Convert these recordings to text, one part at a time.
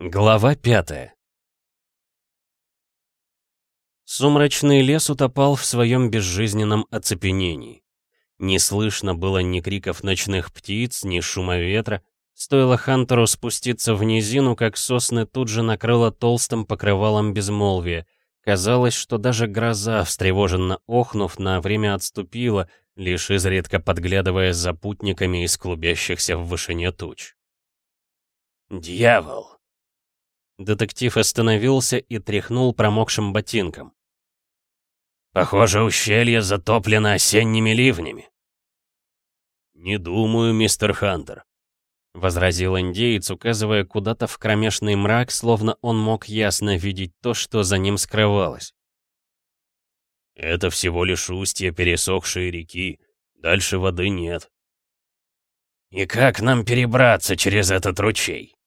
Глава пятая Сумрачный лес утопал в своем безжизненном оцепенении. Не слышно было ни криков ночных птиц, ни шума ветра. Стоило Хантеру спуститься в низину, как сосны тут же накрыло толстым покрывалом безмолвия. Казалось, что даже гроза, встревоженно охнув, на время отступила, лишь изредка подглядывая за путниками из клубящихся в вышине туч. «Дьявол!» Детектив остановился и тряхнул промокшим ботинком. «Похоже, ущелье затоплено осенними ливнями». «Не думаю, мистер Хантер», — возразил индеец, указывая куда-то в кромешный мрак, словно он мог ясно видеть то, что за ним скрывалось. «Это всего лишь устье пересохшей реки. Дальше воды нет». «И как нам перебраться через этот ручей?»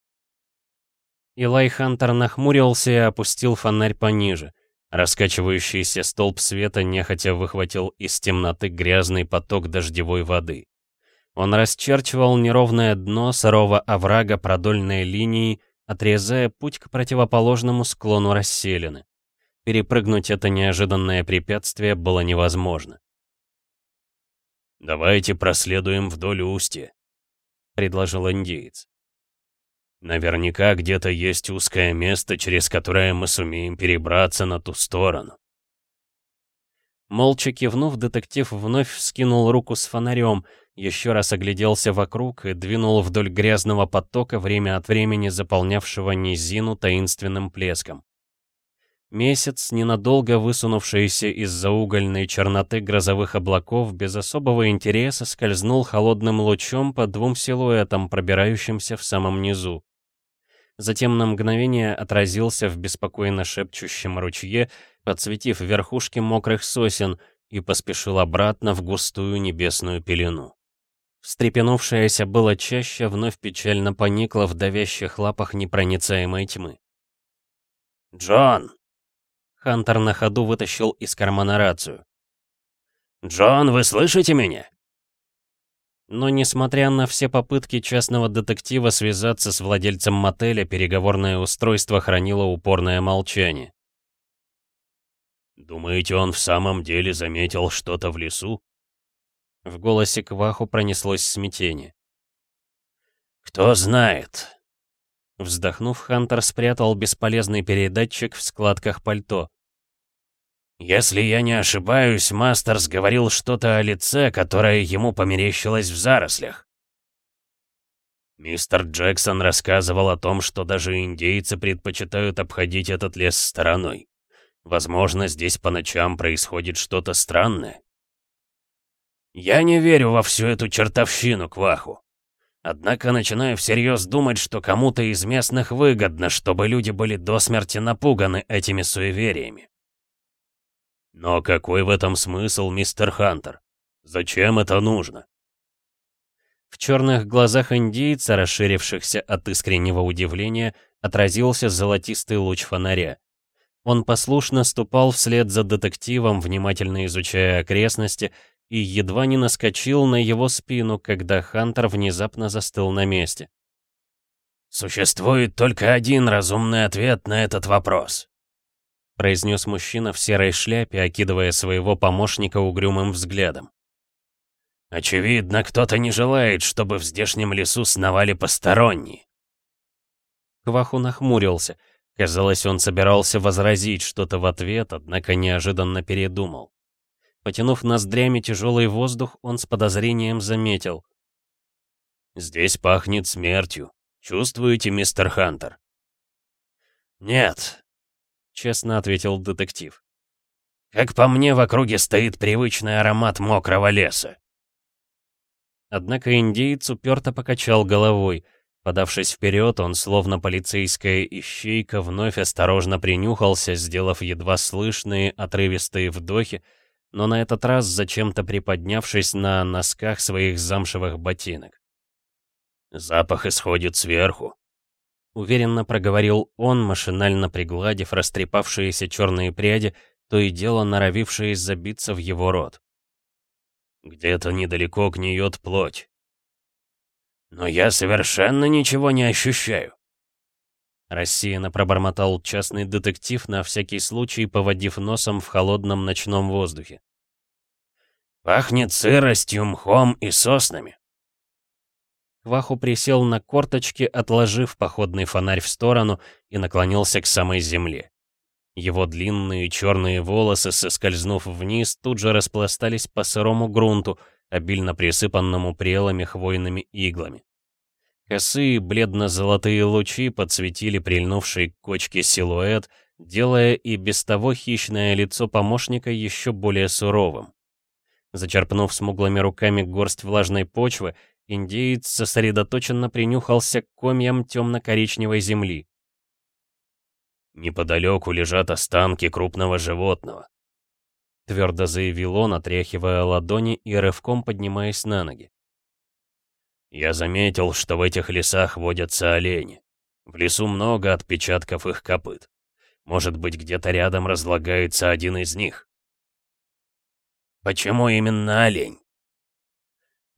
Илай Хантер нахмурился и опустил фонарь пониже. Раскачивающийся столб света нехотя выхватил из темноты грязный поток дождевой воды. Он расчерчивал неровное дно сырого оврага продольной линией, отрезая путь к противоположному склону расселены. Перепрыгнуть это неожиданное препятствие было невозможно. «Давайте проследуем вдоль устья», — предложил индеец. Наверняка где-то есть узкое место, через которое мы сумеем перебраться на ту сторону. Молча кивнув, детектив вновь вскинул руку с фонарем, еще раз огляделся вокруг и двинул вдоль грязного потока, время от времени заполнявшего низину таинственным плеском. Месяц, ненадолго высунувшийся из-за угольной черноты грозовых облаков, без особого интереса скользнул холодным лучом по двум силуэтам, пробирающимся в самом низу затем на мгновение отразился в беспокойно шепчущем ручье, подсветив верхушки мокрых сосен, и поспешил обратно в густую небесную пелену. Встрепенувшаяся было чаще вновь печально поникла в давящих лапах непроницаемой тьмы. «Джон!» Хантер на ходу вытащил из кармана рацию. «Джон, вы слышите меня?» Но несмотря на все попытки частного детектива связаться с владельцем мотеля, переговорное устройство хранило упорное молчание. «Думаете, он в самом деле заметил что-то в лесу?» В голосе Кваху пронеслось смятение. «Кто знает?» Вздохнув, Хантер спрятал бесполезный передатчик в складках пальто. Если я не ошибаюсь, Мастерс говорил что-то о лице, которое ему померещилось в зарослях. Мистер Джексон рассказывал о том, что даже индейцы предпочитают обходить этот лес стороной. Возможно, здесь по ночам происходит что-то странное. Я не верю во всю эту чертовщину, Кваху. Однако начинаю всерьез думать, что кому-то из местных выгодно, чтобы люди были до смерти напуганы этими суевериями. Но какой в этом смысл, мистер Хантер? Зачем это нужно? В черных глазах индейца, расширившихся от искреннего удивления, отразился золотистый луч фонаря. Он послушно ступал вслед за детективом, внимательно изучая окрестности, и едва не наскочил на его спину, когда Хантер внезапно застыл на месте. «Существует только один разумный ответ на этот вопрос», произнес мужчина в серой шляпе, окидывая своего помощника угрюмым взглядом. «Очевидно, кто-то не желает, чтобы в здешнем лесу сновали посторонние». Кваху нахмурился. Казалось, он собирался возразить что-то в ответ, однако неожиданно передумал. Потянув ноздрями тяжелый воздух, он с подозрением заметил. «Здесь пахнет смертью. Чувствуете, мистер Хантер?» «Нет, — честно ответил детектив. «Как по мне, в округе стоит привычный аромат мокрого леса». Однако индеец уперто покачал головой. Подавшись вперед, он, словно полицейская ищейка, вновь осторожно принюхался, сделав едва слышные отрывистые вдохи, но на этот раз зачем-то приподнявшись на носках своих замшевых ботинок. «Запах исходит сверху», Уверенно проговорил он, машинально пригладив растрепавшиеся черные пряди, то и дело норовившие забиться в его рот. «Где-то недалеко гниет плоть». «Но я совершенно ничего не ощущаю». Рассеянно пробормотал частный детектив, на всякий случай поводив носом в холодном ночном воздухе. «Пахнет сыростью, мхом и соснами». Кваху присел на корточки, отложив походный фонарь в сторону и наклонился к самой земле. Его длинные черные волосы, соскользнув вниз, тут же распластались по сырому грунту, обильно присыпанному прелыми хвойными иглами. Косые бледно-золотые лучи подсветили прильнувший к кочке силуэт, делая и без того хищное лицо помощника еще более суровым. Зачерпнув смуглыми руками горсть влажной почвы, индеец сосредоточенно принюхался к комьям темно-коричневой земли. «Неподалеку лежат останки крупного животного», — твердо заявил он, отряхивая ладони и рывком поднимаясь на ноги. «Я заметил, что в этих лесах водятся олени. В лесу много отпечатков их копыт. Может быть, где-то рядом разлагается один из них». «Почему именно олень?»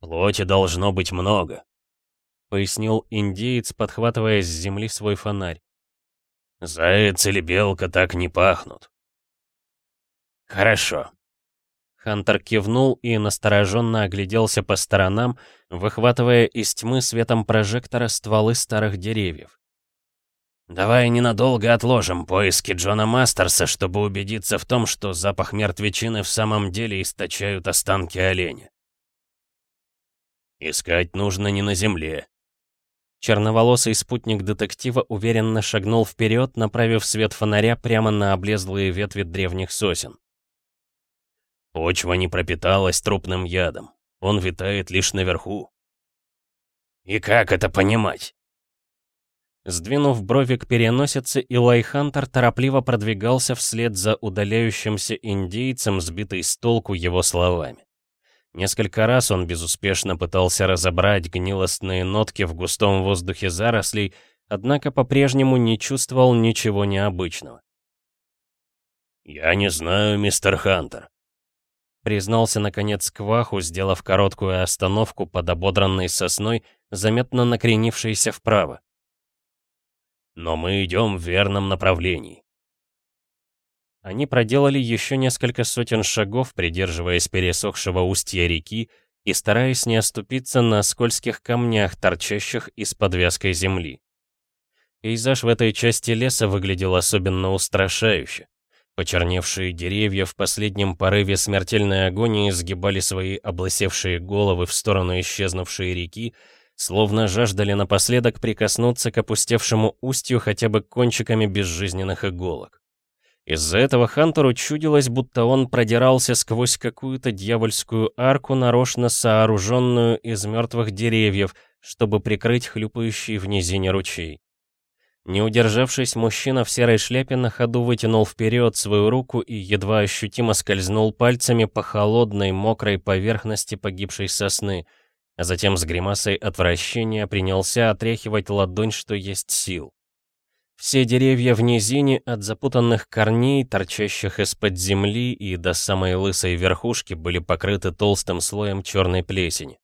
«Плоти должно быть много», — пояснил индеец, подхватывая с земли свой фонарь. Заяц или белка так не пахнут. Хорошо. Хантер кивнул и настороженно огляделся по сторонам, выхватывая из тьмы светом прожектора стволы старых деревьев. «Давай ненадолго отложим поиски Джона Мастерса, чтобы убедиться в том, что запах мертвечины в самом деле источают останки оленя. Искать нужно не на земле, Черноволосый спутник детектива уверенно шагнул вперед, направив свет фонаря прямо на облезлые ветви древних сосен. Почва не пропиталась трупным ядом. Он витает лишь наверху. «И как это понимать?» Сдвинув брови к переносице, Илай Хантер торопливо продвигался вслед за удаляющимся индейцем, сбитый с толку его словами. Несколько раз он безуспешно пытался разобрать гнилостные нотки в густом воздухе зарослей, однако по-прежнему не чувствовал ничего необычного. «Я не знаю, мистер Хантер», — признался наконец Кваху, сделав короткую остановку под ободранной сосной, заметно накренившейся вправо. «Но мы идем в верном направлении. Они проделали еще несколько сотен шагов, придерживаясь пересохшего устья реки и стараясь не оступиться на скользких камнях, торчащих из-под вязкой земли. Пейзаж в этой части леса выглядел особенно устрашающе. Почерневшие деревья в последнем порыве смертельной агонии сгибали свои облысевшие головы в сторону исчезнувшей реки, словно жаждали напоследок прикоснуться к опустевшему устью хотя бы кончиками безжизненных иголок. Из-за этого Хантеру чудилось, будто он продирался сквозь какую-то дьявольскую арку, нарочно сооруженную из мертвых деревьев, чтобы прикрыть хлюпающий в низине ручей. Не удержавшись, мужчина в серой шляпе на ходу вытянул вперед свою руку и едва ощутимо скользнул пальцами по холодной, мокрой поверхности погибшей сосны, а затем с гримасой отвращения принялся отряхивать ладонь, что есть сил. Все деревья в низине от запутанных корней, торчащих из-под земли и до самой лысой верхушки были покрыты толстым слоем черной плесени.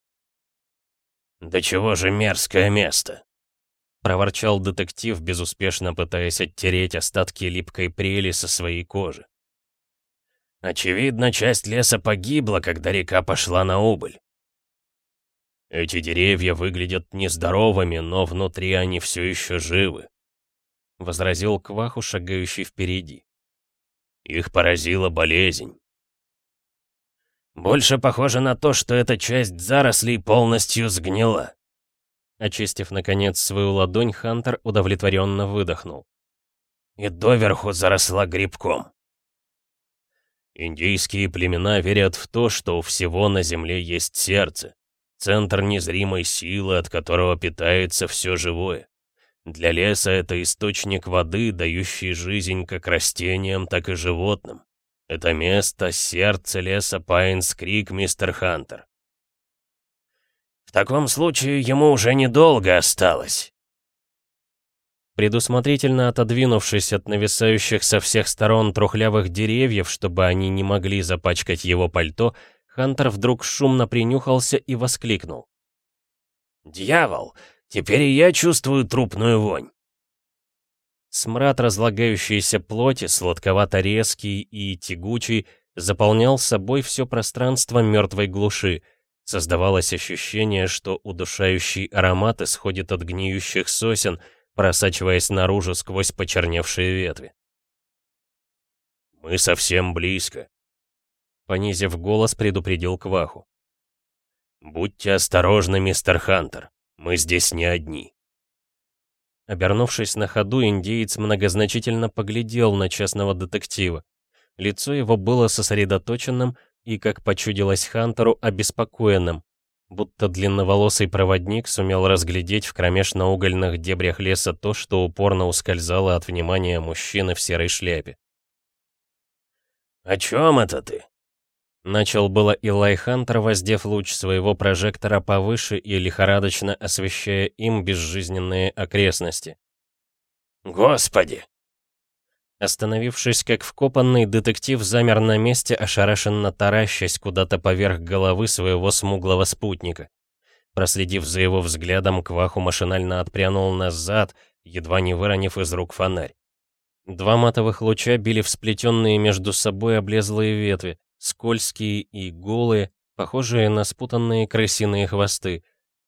«Да чего же мерзкое место!» — проворчал детектив, безуспешно пытаясь оттереть остатки липкой прели со своей кожи. «Очевидно, часть леса погибла, когда река пошла на убыль. Эти деревья выглядят нездоровыми, но внутри они все еще живы. — возразил Кваху, шагающий впереди. «Их поразила болезнь». «Больше похоже на то, что эта часть зарослей полностью сгнила». Очистив, наконец, свою ладонь, Хантер удовлетворенно выдохнул. «И доверху заросла грибком». Индийские племена верят в то, что у всего на земле есть сердце, центр незримой силы, от которого питается все живое. Для леса это источник воды, дающий жизнь как растениям, так и животным. Это место — сердце леса Пайнс-Крик, мистер Хантер. В таком случае ему уже недолго осталось. Предусмотрительно отодвинувшись от нависающих со всех сторон трухлявых деревьев, чтобы они не могли запачкать его пальто, Хантер вдруг шумно принюхался и воскликнул. «Дьявол! Теперь и я чувствую трупную вонь. Смрад разлагающейся плоти, сладковато-резкий и тягучий, заполнял собой все пространство мертвой глуши. Создавалось ощущение, что удушающий аромат исходит от гниющих сосен, просачиваясь наружу сквозь почерневшие ветви. «Мы совсем близко», — понизив голос, предупредил Кваху. «Будьте осторожны, мистер Хантер, мы здесь не одни». Обернувшись на ходу, индеец многозначительно поглядел на частного детектива. Лицо его было сосредоточенным и, как почудилось Хантеру, обеспокоенным, будто длинноволосый проводник сумел разглядеть в кромешно-угольных дебрях леса то, что упорно ускользало от внимания мужчины в серой шляпе. «О чем это ты?» Начал было Илай Хантер, воздев луч своего прожектора повыше и лихорадочно освещая им безжизненные окрестности. «Господи!» Остановившись как вкопанный, детектив замер на месте, ошарашенно таращась куда-то поверх головы своего смуглого спутника. Проследив за его взглядом, Кваху машинально отпрянул назад, едва не выронив из рук фонарь. Два матовых луча били в сплетенные между собой облезлые ветви, скользкие и голые, похожие на спутанные крысиные хвосты.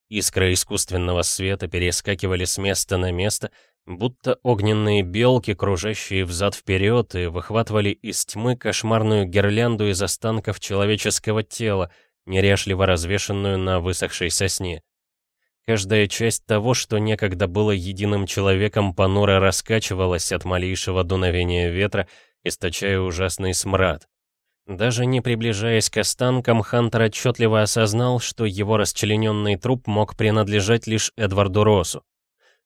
Искры искусственного света перескакивали с места на место, будто огненные белки, кружащие взад-вперед, и выхватывали из тьмы кошмарную гирлянду из останков человеческого тела, неряшливо развешенную на высохшей сосне. Каждая часть того, что некогда было единым человеком, понуро раскачивалась от малейшего дуновения ветра, источая ужасный смрад. Даже не приближаясь к останкам, Хантер отчетливо осознал, что его расчлененный труп мог принадлежать лишь Эдварду Россу.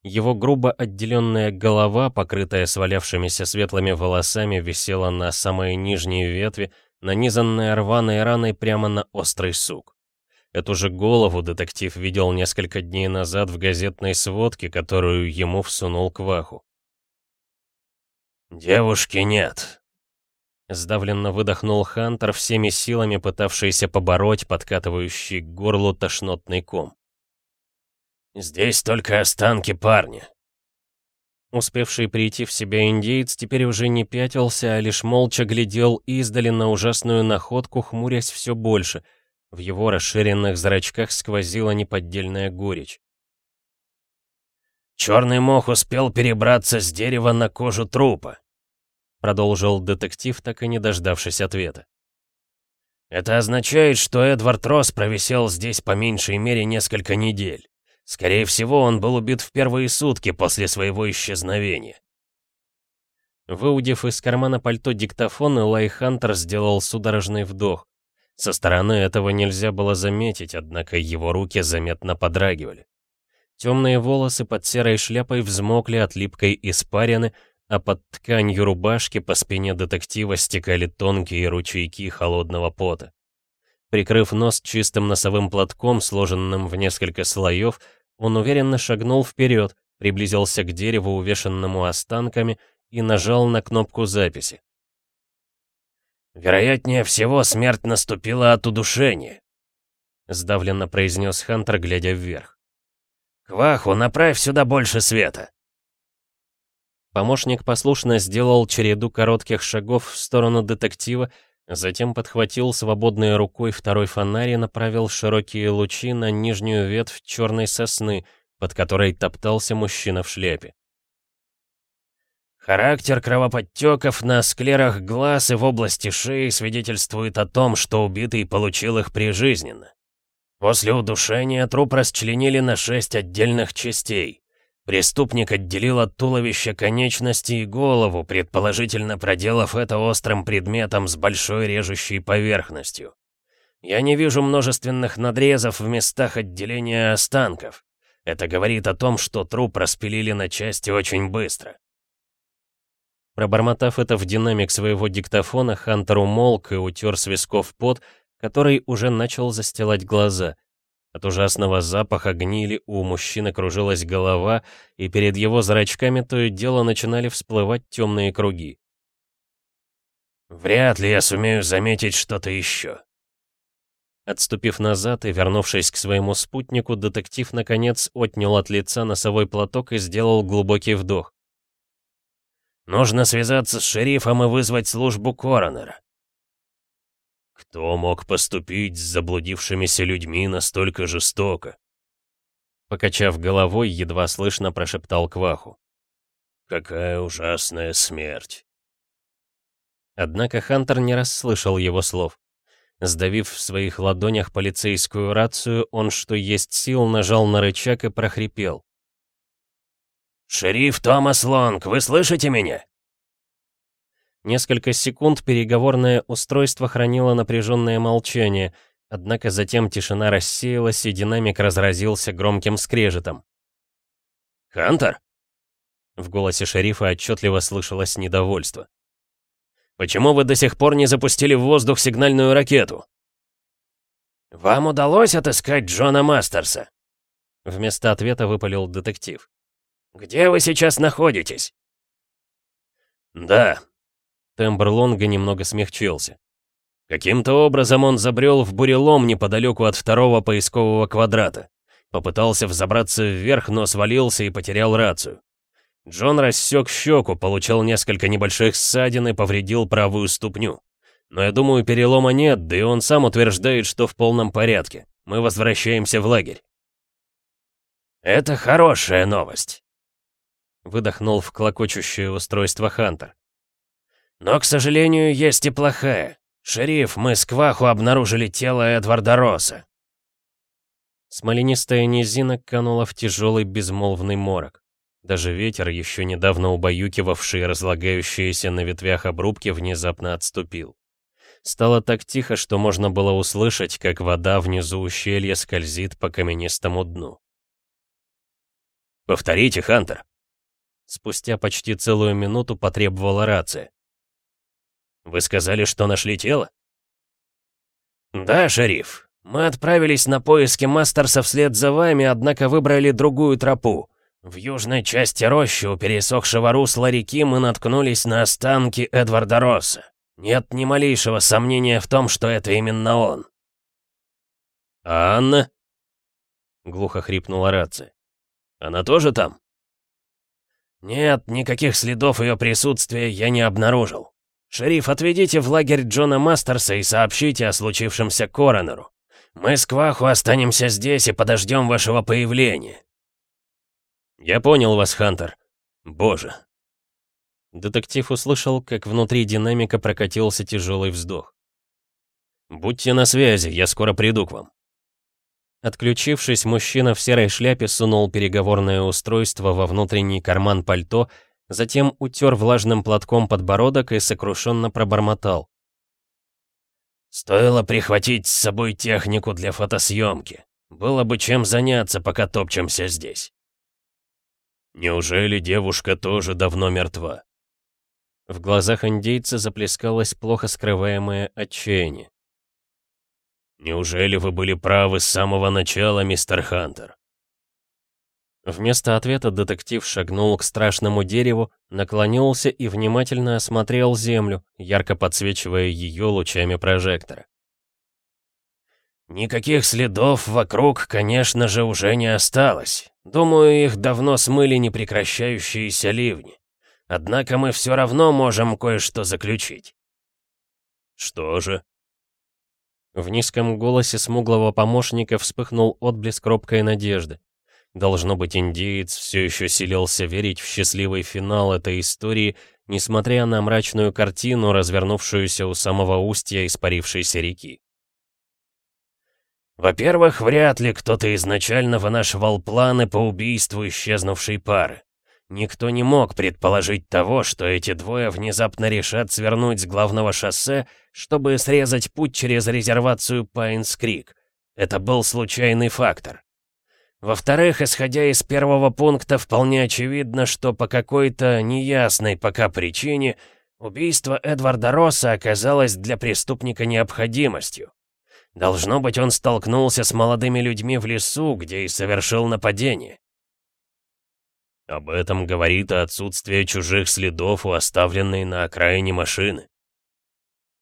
Его грубо отделенная голова, покрытая свалявшимися светлыми волосами, висела на самой нижней ветви, нанизанная рваной раной прямо на острый сук. Эту же голову детектив видел несколько дней назад в газетной сводке, которую ему всунул Кваху. «Девушки нет», — сдавленно выдохнул Хантер, всеми силами пытавшийся побороть подкатывающий к горлу тошнотный ком. «Здесь только останки парня». Успевший прийти в себя индейец теперь уже не пятился, а лишь молча глядел издали на ужасную находку, хмурясь все больше — в его расширенных зрачках сквозила неподдельная горечь. «Черный мох успел перебраться с дерева на кожу трупа», продолжил детектив, так и не дождавшись ответа. «Это означает, что Эдвард Росс провисел здесь по меньшей мере несколько недель. Скорее всего, он был убит в первые сутки после своего исчезновения». Выудив из кармана пальто диктофон, Элай Хантер сделал судорожный вдох. Со стороны этого нельзя было заметить, однако его руки заметно подрагивали. Темные волосы под серой шляпой взмокли от липкой испарины, а под тканью рубашки по спине детектива стекали тонкие ручейки холодного пота. Прикрыв нос чистым носовым платком, сложенным в несколько слоев, он уверенно шагнул вперед, приблизился к дереву, увешанному останками, и нажал на кнопку записи. «Вероятнее всего, смерть наступила от удушения», — сдавленно произнес Хантер, глядя вверх. «Кваху, направь сюда больше света!» Помощник послушно сделал череду коротких шагов в сторону детектива, затем подхватил свободной рукой второй фонарь и направил широкие лучи на нижнюю ветвь черной сосны, под которой топтался мужчина в шляпе. Характер кровоподтеков на склерах глаз и в области шеи свидетельствует о том, что убитый получил их прижизненно. После удушения труп расчленили на шесть отдельных частей. Преступник отделил от туловища конечности и голову, предположительно проделав это острым предметом с большой режущей поверхностью. Я не вижу множественных надрезов в местах отделения останков. Это говорит о том, что труп распилили на части очень быстро. Пробормотав это в динамик своего диктофона, Хантер умолк и утер с висков пот, который уже начал застилать глаза. От ужасного запаха гнили у мужчины кружилась голова, и перед его зрачками то и дело начинали всплывать темные круги. «Вряд ли я сумею заметить что-то еще». Отступив назад и вернувшись к своему спутнику, детектив наконец отнял от лица носовой платок и сделал глубокий вдох. Нужно связаться с шерифом и вызвать службу коронера». «Кто мог поступить с заблудившимися людьми настолько жестоко?» Покачав головой, едва слышно прошептал Кваху. «Какая ужасная смерть!» Однако Хантер не расслышал его слов. Сдавив в своих ладонях полицейскую рацию, он, что есть сил, нажал на рычаг и прохрипел. «Шериф Томас Лонг, вы слышите меня?» Несколько секунд переговорное устройство хранило напряженное молчание, однако затем тишина рассеялась, и динамик разразился громким скрежетом. «Хантер?» В голосе шерифа отчетливо слышалось недовольство. «Почему вы до сих пор не запустили в воздух сигнальную ракету?» «Вам удалось отыскать Джона Мастерса?» Вместо ответа выпалил детектив. «Где вы сейчас находитесь?» «Да». Тембр Лонга немного смягчился. Каким-то образом он забрел в бурелом неподалеку от второго поискового квадрата. Попытался взобраться вверх, но свалился и потерял рацию. Джон рассек щеку, получил несколько небольших ссадин и повредил правую ступню. Но я думаю, перелома нет, да и он сам утверждает, что в полном порядке. Мы возвращаемся в лагерь. «Это хорошая новость», выдохнул в клокочущее устройство Хантер. «Но, к сожалению, есть и плохая. Шериф, мы с Кваху обнаружили тело Эдварда Росса». Смоленистая низина канула в тяжелый безмолвный морок. Даже ветер, еще недавно убаюкивавший разлагающиеся на ветвях обрубки, внезапно отступил. Стало так тихо, что можно было услышать, как вода внизу ущелья скользит по каменистому дну. «Повторите, Хантер!» Спустя почти целую минуту потребовала рация. «Вы сказали, что нашли тело?» «Да, шериф. Мы отправились на поиски Мастерса вслед за вами, однако выбрали другую тропу. В южной части рощи у пересохшего русла реки мы наткнулись на останки Эдварда Росса. Нет ни малейшего сомнения в том, что это именно он». «А Анна?» — глухо хрипнула рация. «Она тоже там?» «Нет, никаких следов ее присутствия я не обнаружил. Шериф, отведите в лагерь Джона Мастерса и сообщите о случившемся коронеру. Мы с Кваху останемся здесь и подождем вашего появления». «Я понял вас, Хантер. Боже». Детектив услышал, как внутри динамика прокатился тяжелый вздох. «Будьте на связи, я скоро приду к вам». Отключившись, мужчина в серой шляпе сунул переговорное устройство во внутренний карман пальто, затем утер влажным платком подбородок и сокрушенно пробормотал. «Стоило прихватить с собой технику для фотосъемки. Было бы чем заняться, пока топчемся здесь». «Неужели девушка тоже давно мертва?» В глазах индейца заплескалось плохо скрываемое отчаяние. «Неужели вы были правы с самого начала, мистер Хантер?» Вместо ответа детектив шагнул к страшному дереву, наклонился и внимательно осмотрел землю, ярко подсвечивая ее лучами прожектора. «Никаких следов вокруг, конечно же, уже не осталось. Думаю, их давно смыли непрекращающиеся ливни. Однако мы все равно можем кое-что заключить». «Что же?» В низком голосе смуглого помощника вспыхнул отблеск робкой надежды. Должно быть, индеец все еще силился верить в счастливый финал этой истории, несмотря на мрачную картину, развернувшуюся у самого устья испарившейся реки. «Во-первых, вряд ли кто-то изначально вынашивал планы по убийству исчезнувшей пары. Никто не мог предположить того, что эти двое внезапно решат свернуть с главного шоссе, чтобы срезать путь через резервацию Пайнс-Крик. Это был случайный фактор. Во-вторых, исходя из первого пункта, вполне очевидно, что по какой-то неясной пока причине убийство Эдварда Росса оказалось для преступника необходимостью. Должно быть, он столкнулся с молодыми людьми в лесу, где и совершил нападение. Об этом говорит отсутствие чужих следов у оставленной на окраине машины.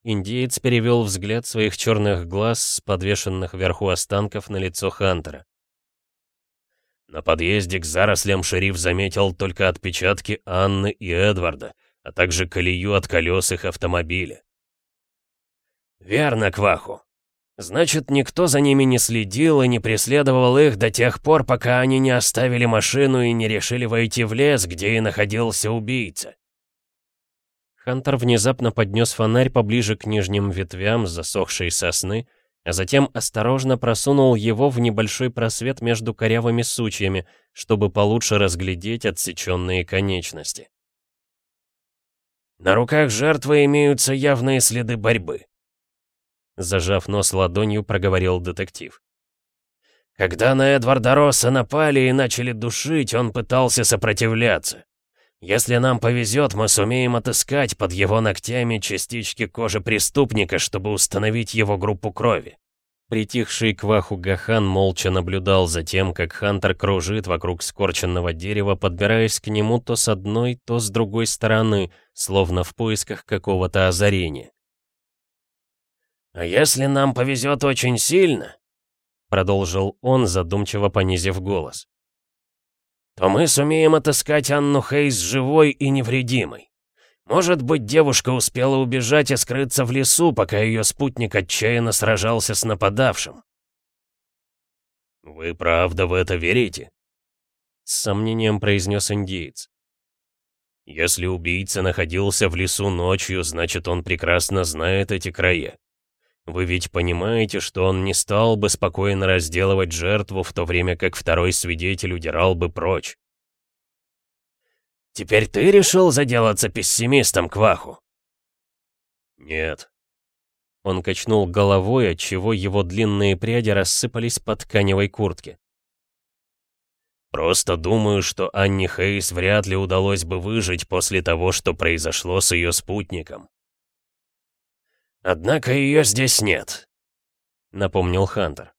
Индиец перевел взгляд своих черных глаз с подвешенных вверху останков на лицо Хантера. На подъезде к зарослям шериф заметил только отпечатки Анны и Эдварда, а также колею от колес их автомобиля. «Верно, Кваху. Значит, никто за ними не следил и не преследовал их до тех пор, пока они не оставили машину и не решили войти в лес, где и находился убийца». Хантер внезапно поднес фонарь поближе к нижним ветвям засохшей сосны, а затем осторожно просунул его в небольшой просвет между корявыми сучьями, чтобы получше разглядеть отсеченные конечности. «На руках жертвы имеются явные следы борьбы», Зажав нос ладонью, проговорил детектив. Когда на Эдварда Росса напали и начали душить, он пытался сопротивляться. Если нам повезет, мы сумеем отыскать под его ногтями частички кожи преступника, чтобы установить его группу крови. Притихший Кваху Гахан молча наблюдал за тем, как Хантер кружит вокруг скорченного дерева, подбираясь к нему то с одной, то с другой стороны, словно в поисках какого-то озарения. «А если нам повезет очень сильно», — продолжил он, задумчиво понизив голос, «то мы сумеем отыскать Анну Хейс живой и невредимой. Может быть, девушка успела убежать и скрыться в лесу, пока ее спутник отчаянно сражался с нападавшим». «Вы правда в это верите?» С сомнением произнес индиец. «Если убийца находился в лесу ночью, значит, он прекрасно знает эти края. Вы ведь понимаете, что он не стал бы спокойно разделывать жертву, в то время как второй свидетель удирал бы прочь. «Теперь ты решил заделаться пессимистом, Кваху?» «Нет». Он качнул головой, отчего его длинные пряди рассыпались по тканевой куртке. «Просто думаю, что Анне Хейс вряд ли удалось бы выжить после того, что произошло с ее спутником. «Однако ее здесь нет», — напомнил Хантер.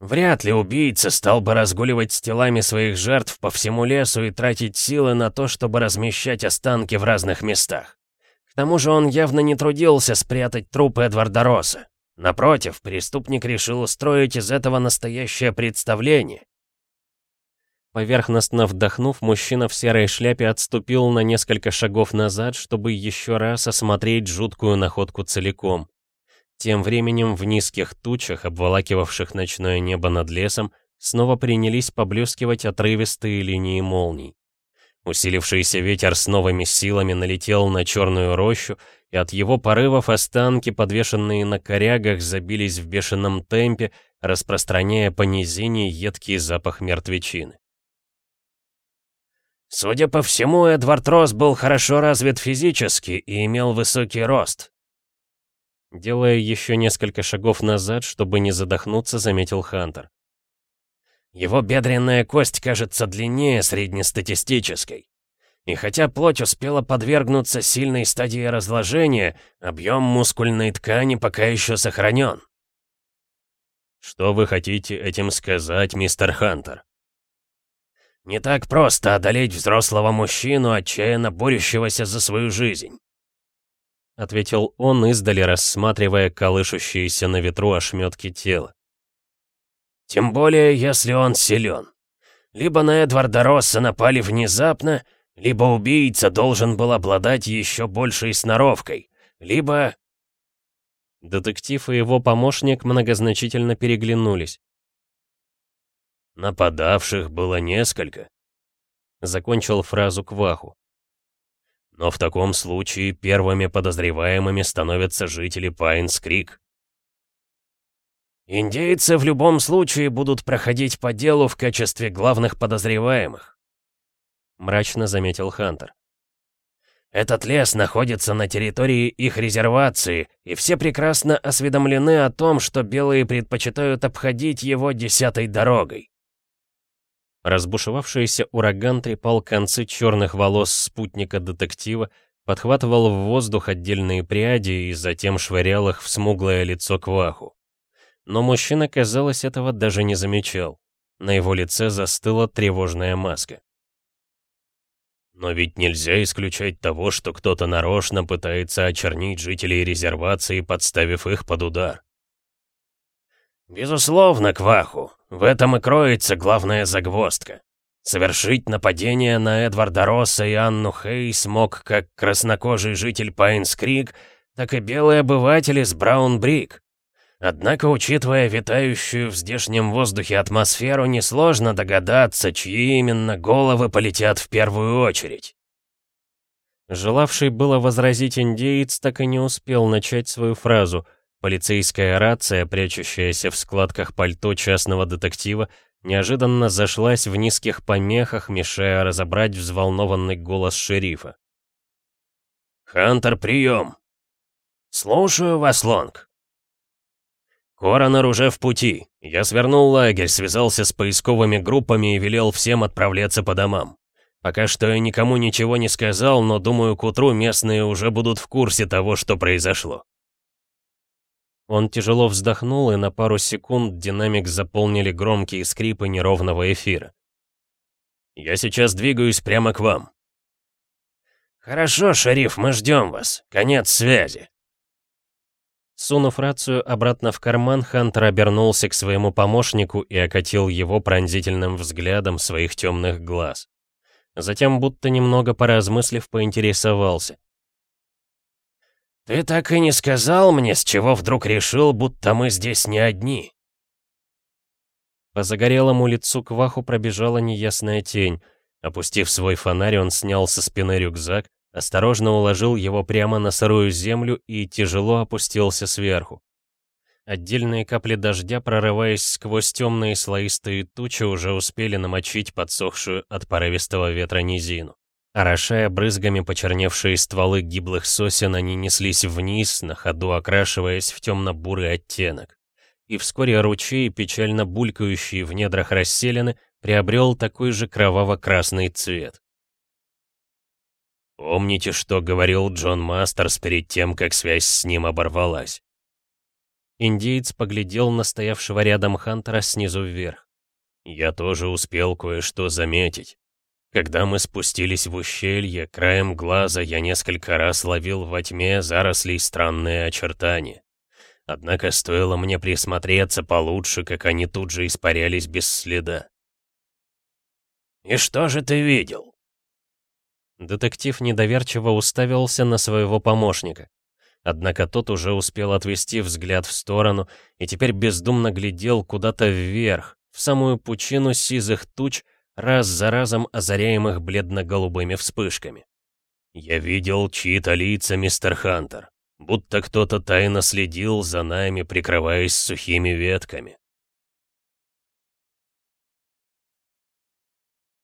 «Вряд ли убийца стал бы разгуливать с телами своих жертв по всему лесу и тратить силы на то, чтобы размещать останки в разных местах. К тому же он явно не трудился спрятать труп Эдварда Росса. Напротив, преступник решил устроить из этого настоящее представление. Поверхностно вдохнув, мужчина в серой шляпе отступил на несколько шагов назад, чтобы еще раз осмотреть жуткую находку целиком. Тем временем в низких тучах, обволакивавших ночное небо над лесом, снова принялись поблескивать отрывистые линии молний. Усилившийся ветер с новыми силами налетел на черную рощу, и от его порывов останки, подвешенные на корягах, забились в бешеном темпе, распространяя по низине едкий запах мертвечины. Судя по всему, Эдвард Росс был хорошо развит физически и имел высокий рост. Делая еще несколько шагов назад, чтобы не задохнуться, заметил Хантер. Его бедренная кость кажется длиннее среднестатистической. И хотя плоть успела подвергнуться сильной стадии разложения, объем мускульной ткани пока еще сохранен. «Что вы хотите этим сказать, мистер Хантер?» Не так просто одолеть взрослого мужчину, отчаянно борющегося за свою жизнь. Ответил он, издали рассматривая колышущиеся на ветру ошметки тела. Тем более, если он силен. Либо на Эдварда Росса напали внезапно, либо убийца должен был обладать еще большей сноровкой, либо... Детектив и его помощник многозначительно переглянулись. Нападавших было несколько. Закончил фразу Кваху. Но в таком случае первыми подозреваемыми становятся жители Пайнс-Крик. Индейцы в любом случае будут проходить по делу в качестве главных подозреваемых. Мрачно заметил Хантер. Этот лес находится на территории их резервации, и все прекрасно осведомлены о том, что белые предпочитают обходить его десятой дорогой. Разбушевавшийся ураган трепал концы черных волос спутника детектива, подхватывал в воздух отдельные пряди и затем швырял их в смуглое лицо Кваху. Но мужчина, казалось, этого даже не замечал. На его лице застыла тревожная маска. Но ведь нельзя исключать того, что кто-то нарочно пытается очернить жителей резервации, подставив их под удар. «Безусловно, Кваху. В этом и кроется главная загвоздка. Совершить нападение на Эдварда Росса и Анну Хейс мог как краснокожий житель Пайнс-Крик, так и белый обыватель из Браун-Брик. Однако, учитывая витающую в здешнем воздухе атмосферу, несложно догадаться, чьи именно головы полетят в первую очередь. Желавший было возразить индеец так и не успел начать свою фразу. Полицейская рация, прячущаяся в складках пальто частного детектива, неожиданно зашлась в низких помехах, мешая разобрать взволнованный голос шерифа. «Хантер, прием!» «Слушаю вас, Лонг!» «Коронер уже в пути. Я свернул лагерь, связался с поисковыми группами и велел всем отправляться по домам. Пока что я никому ничего не сказал, но думаю, к утру местные уже будут в курсе того, что произошло». Он тяжело вздохнул, и на пару секунд динамик заполнили громкие скрипы неровного эфира. «Я сейчас двигаюсь прямо к вам». «Хорошо, шериф, мы ждем вас. Конец связи». Сунув рацию обратно в карман, Хантер обернулся к своему помощнику и окатил его пронзительным взглядом своих темных глаз. Затем, будто немного поразмыслив, поинтересовался. «Ты так и не сказал мне, с чего вдруг решил, будто мы здесь не одни?» По загорелому лицу Кваху пробежала неясная тень. Опустив свой фонарь, он снял со спины рюкзак, осторожно уложил его прямо на сырую землю и тяжело опустился сверху. Отдельные капли дождя, прорываясь сквозь темные слоистые тучи, уже успели намочить подсохшую от порывистого ветра низину. Орошая брызгами почерневшие стволы гиблых сосен, они неслись вниз, на ходу окрашиваясь в темно-бурый оттенок. И вскоре ручей, печально булькающий в недрах расселены, приобрел такой же кроваво-красный цвет. Помните, что говорил Джон Мастерс перед тем, как связь с ним оборвалась? Индеец поглядел на стоявшего рядом Хантера снизу вверх. Я тоже успел кое-что заметить. Когда мы спустились в ущелье, краем глаза я несколько раз ловил во тьме зарослей странные очертания. Однако стоило мне присмотреться получше, как они тут же испарялись без следа. «И что же ты видел?» Детектив недоверчиво уставился на своего помощника. Однако тот уже успел отвести взгляд в сторону и теперь бездумно глядел куда-то вверх, в самую пучину сизых туч, раз за разом озаряемых бледно-голубыми вспышками. «Я видел чьи-то лица, мистер Хантер, будто кто-то тайно следил за нами, прикрываясь сухими ветками.